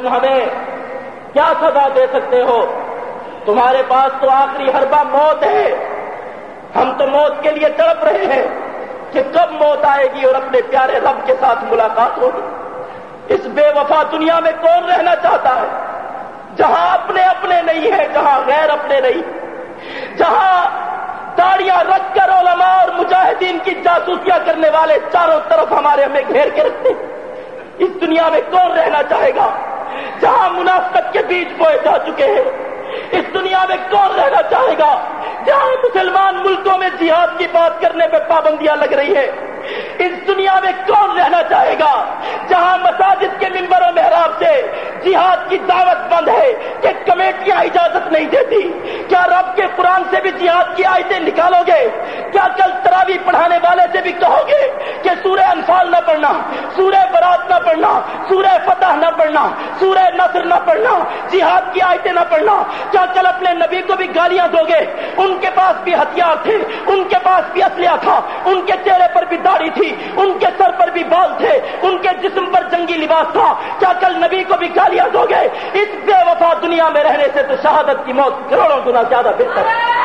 تم ہمیں کیا سزا دے سکتے ہو؟ تمہارے پاس تو آخری حربہ موت ہے۔ ہم تو موت کے لیے تڑپ رہے ہیں کہ کب موت آئے گی اور اپنے پیارے رب کے ساتھ ملاقات ہوگی۔ اس بے وفا دنیا میں کون رہنا چاہتا ہے؟ جہاں اپنے اپنے نہیں ہیں، جہاں غیر اپنے نہیں۔ جہاں داڑیاں رکھ کر علماء اور مجاہدین کی جاسوسیاں کرنے والے چاروں طرف ہمارے ہمیں گھیر کے رکھتے اس دنیا میں کون رہنا چاہے گا؟ منافقت کے بیچ بوئے جا چکے ہیں۔ اس دنیا میں کون رہنا چاہے گا؟ جہاں مسلمان ملکوں میں جہاد کی بات کرنے پہ پابندیاں لگ رہی ہے اس دنیا میں کون رہنا چاہے گا؟ جہاں مساجد کے ممبر و محراب سے جہاد کی دعوت بند ہے کہ کمیٹیاں اجازت نہیں دیتی۔ کیا رب کے قرآن سے بھی جہاد کی آیتیں نکالو گے؟ کیا کل تراوی پڑھانے والے سے بھی کہو گے کہ سورہ انفال نہ پڑھنا سورہ برات نہ پڑھنا، سورہ فتح نہ پڑھنا، سورہ نصر نہ پڑھنا، جہاد کی آیتیں نہ پڑھنا۔ کیا کل اپنے نبی کو بھی گالیاں دو گے، ان کے پاس بھی ہتھیار تھے، ان کے پاس بھی اسلحہ تھا، ان کے چہرے پر بھی داڑھی تھی، ان کے سر پر بھی بال تھے، ان کے جسم پر جنگی لباس تھا۔ کیا کل نبی کو بھی گالیاں دو گے؟ اس بے وفا دنیا میں رہنے سے تو شہادت کی موت کروڑوں گنا زیادہ بہتر ہے۔